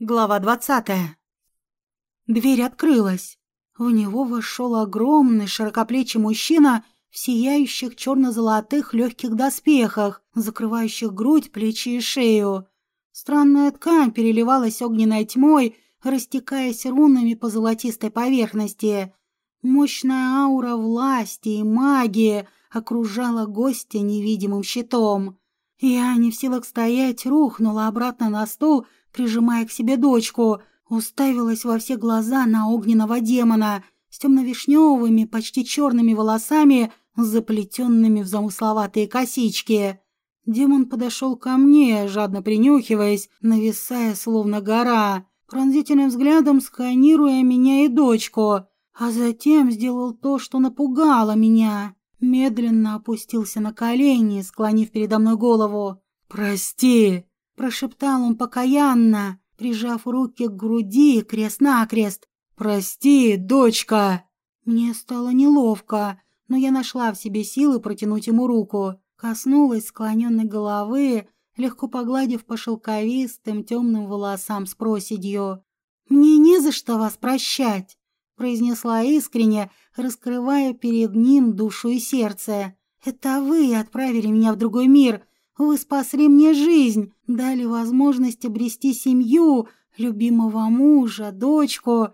Глава двадцатая. Дверь открылась. В него вошел огромный широкоплечий мужчина в сияющих черно-золотых легких доспехах, закрывающих грудь, плечи и шею. Странная ткань переливалась огненной тьмой, растекаясь рунами по золотистой поверхности. Мощная аура власти и магии окружала гостя невидимым щитом. Я, не в силах стоять, рухнула обратно на стол, прижимая к себе дочку, уставилась во все глаза на огненного демона с темно-вишневыми, почти черными волосами, заплетенными в замысловатые косички. Демон подошел ко мне, жадно принюхиваясь, нависая, словно гора, пронзительным взглядом сканируя меня и дочку, а затем сделал то, что напугало меня. Медленно опустился на колени, склонив передо мной голову. «Прости!» Прошептал он покаянно, прижав руки к груди крест-накрест. «Прости, дочка!» Мне стало неловко, но я нашла в себе силы протянуть ему руку. Коснулась склоненной головы, легко погладив по шелковистым темным волосам с проседью. «Мне не за что вас прощать», — произнесла искренне, раскрывая перед ним душу и сердце. «Это вы отправили меня в другой мир, вы спасли мне жизнь, дали возможность обрести семью, любимого мужа, дочку.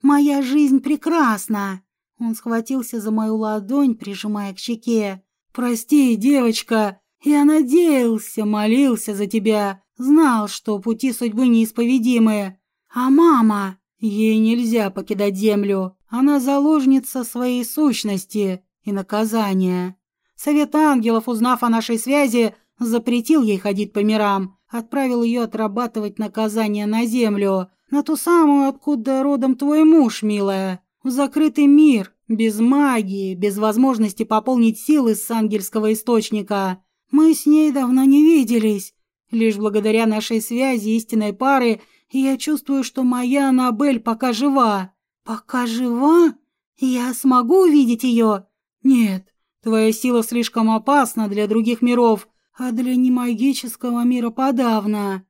Моя жизнь прекрасна. Он схватился за мою ладонь, прижимая к щеке. Прости, девочка, я надеялся, молился за тебя, знал, что пути судьбы неисповедимы. А мама, ей нельзя покидать землю. Она заложница своей сущности и наказания. Совет ангелов, узнав о нашей связи, запретил ей ходить по мирам, отправил ее отрабатывать наказание на землю, на ту самую, откуда родом твой муж, милая, в закрытый мир, без магии, без возможности пополнить силы с ангельского источника. Мы с ней давно не виделись. Лишь благодаря нашей связи истинной пары я чувствую, что моя Аннабель пока жива. Пока жива? Я смогу увидеть ее? Нет, твоя сила слишком опасна для других миров, а для немагического мира подавно.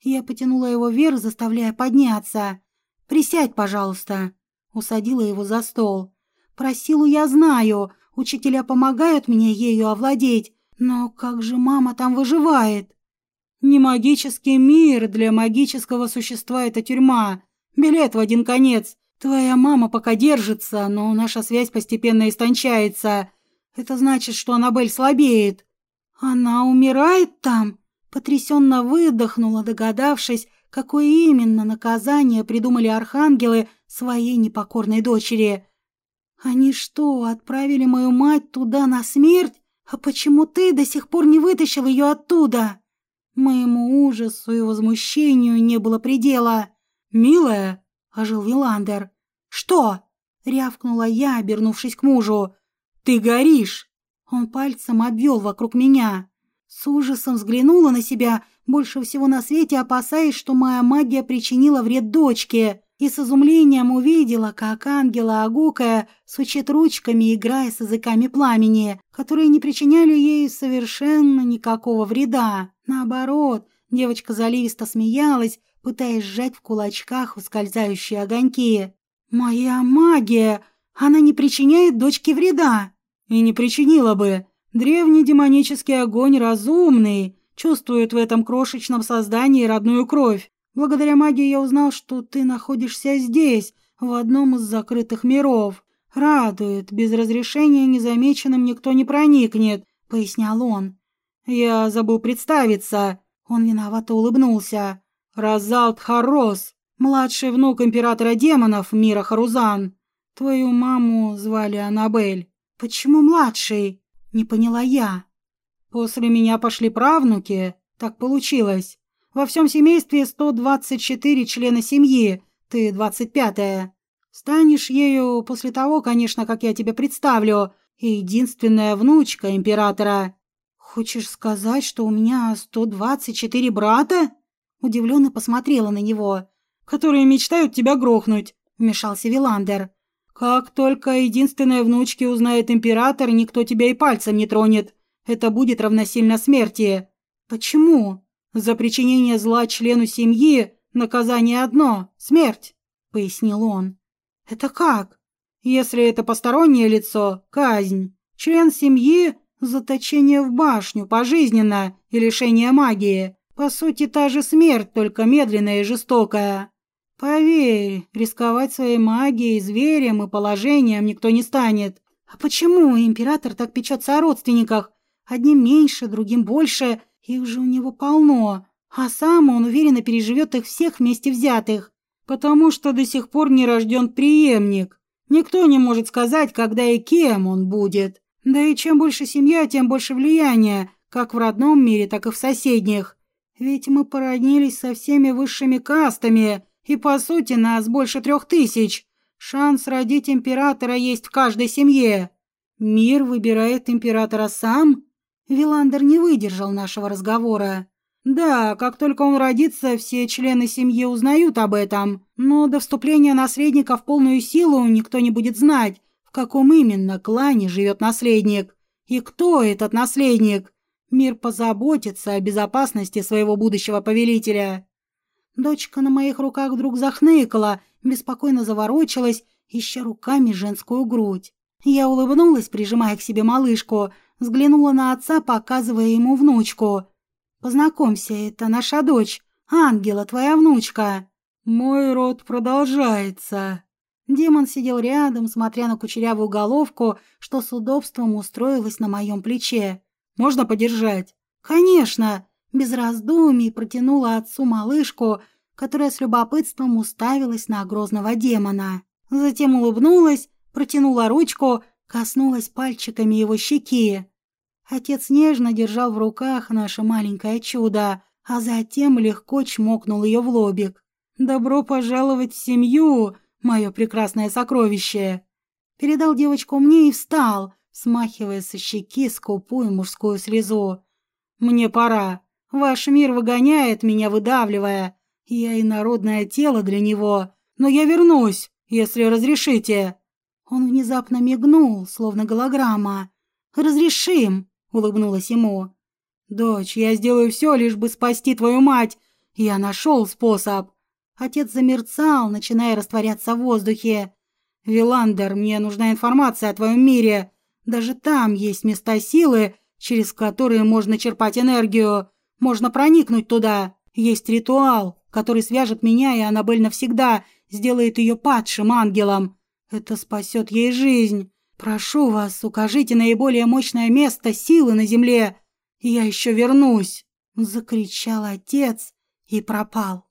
Я потянула его вверх, заставляя подняться. «Присядь, пожалуйста», — усадила его за стол. «Про силу я знаю, учителя помогают мне ею овладеть, но как же мама там выживает?» «Немагический мир для магического существа — это тюрьма. Билет в один конец. Твоя мама пока держится, но наша связь постепенно истончается. Это значит, что Аннабель слабеет. «Она умирает там?» Потрясенно выдохнула, догадавшись, какое именно наказание придумали архангелы своей непокорной дочери. «Они что, отправили мою мать туда на смерть? А почему ты до сих пор не вытащил ее оттуда?» Моему ужасу и возмущению не было предела. «Милая!» — ожил Виландер. «Что?» — рявкнула я, обернувшись к мужу. «Ты горишь!» Он пальцем обвел вокруг меня. С ужасом взглянула на себя, больше всего на свете опасаясь, что моя магия причинила вред дочке, и с изумлением увидела, как ангела Агукая сучит ручками, играя с языками пламени, которые не причиняли ей совершенно никакого вреда. Наоборот, девочка заливисто смеялась, пытаясь сжать в кулачках ускользающие огоньки. «Моя магия! Она не причиняет дочке вреда!» И не причинила бы. Древний демонический огонь разумный, чувствует в этом крошечном создании родную кровь. Благодаря магии я узнал, что ты находишься здесь, в одном из закрытых миров. Радует, без разрешения незамеченным никто не проникнет, пояснял он. Я забыл представиться. Он виновато улыбнулся. Разалт Харос, младший внук императора демонов мира Харузан. Твою маму звали Анабель. «Почему младший?» — не поняла я. «После меня пошли правнуки. Так получилось. Во всем семействе 124 члена семьи, ты 25-я. Станешь ею после того, конечно, как я тебя представлю, единственная внучка императора». «Хочешь сказать, что у меня 124 брата?» Удивленно посмотрела на него. «Которые мечтают тебя грохнуть», — вмешался Виландер. Как только единственная внучки узнает император, никто тебя и пальцем не тронет. Это будет равносильно смерти. Почему? За причинение зла члену семьи Наказание одно — смерть», — пояснил он. «Это как?» «Если это постороннее лицо — казнь. Член семьи — заточение в башню, пожизненно и лишение магии. По сути, та же смерть, только медленная и жестокая. Поверь, рисковать своей магией, зверем и положением никто не станет. А почему император так печется о родственниках? Одним меньше, другим больше, их же у него полно а сам он уверенно переживет их всех вместе взятых, потому что до сих пор не рожден преемник. Никто не может сказать, когда и кем он будет. Да и чем больше семья, тем больше влияния, как в родном мире, так и в соседних. Ведь мы породнились со всеми высшими кастами, и, по сути, нас больше трех тысяч. Шанс родить императора есть в каждой семье. Мир выбирает императора сам? Виландер не выдержал нашего разговора. Да, как только он родится, все члены семьи узнают об этом, но до вступления наследника в полную силу никто не будет знать, в каком именно клане живет наследник и кто этот наследник. Мир позаботится о безопасности своего будущего повелителя. Дочка на моих руках вдруг захныкала, беспокойно заворочилась, ища руками женскую грудь. Я улыбнулась, прижимая к себе малышку, взглянула на отца, показывая ему внучку — Познакомься, это наша дочь, Ангела, твоя внучка. Мой род продолжается. Демон сидел рядом, смотря на кучерявую головку, что с удобством устроилась на моем плече. Можно подержать? Конечно, без раздумий протянула отцу малышку, которая с любопытством уставилась на грозного демона. Затем улыбнулась, протянула ручку, коснулась пальчиками его щеки. Отец нежно держал в руках наше маленькое чудо, а затем легко чмокнул ее в лобик. «Добро пожаловать в семью, мое прекрасное сокровище!» Передал девочку мне и встал, смахивая со щеки скупую мужскую слезу. «Мне пора. Ваш мир выгоняет меня, выдавливая. Я инородное тело для него, но я вернусь, если разрешите». Он внезапно мигнул, словно голограмма. «Разрешим!» улыбнулась ему. «Дочь, я сделаю все, лишь бы спасти твою мать. Я нашел способ». Отец замерцал, начиная растворяться в воздухе. «Виландер, мне нужна информация о твоем мире. Даже там есть места силы, через которые можно черпать энергию. Можно проникнуть туда. Есть ритуал, который свяжет меня и Аннабель навсегда, сделает ее падшим ангелом. Это спасет ей жизнь. Прошу вас, укажите наиболее мощное место силы на земле. Я еще вернусь, закричал отец и пропал.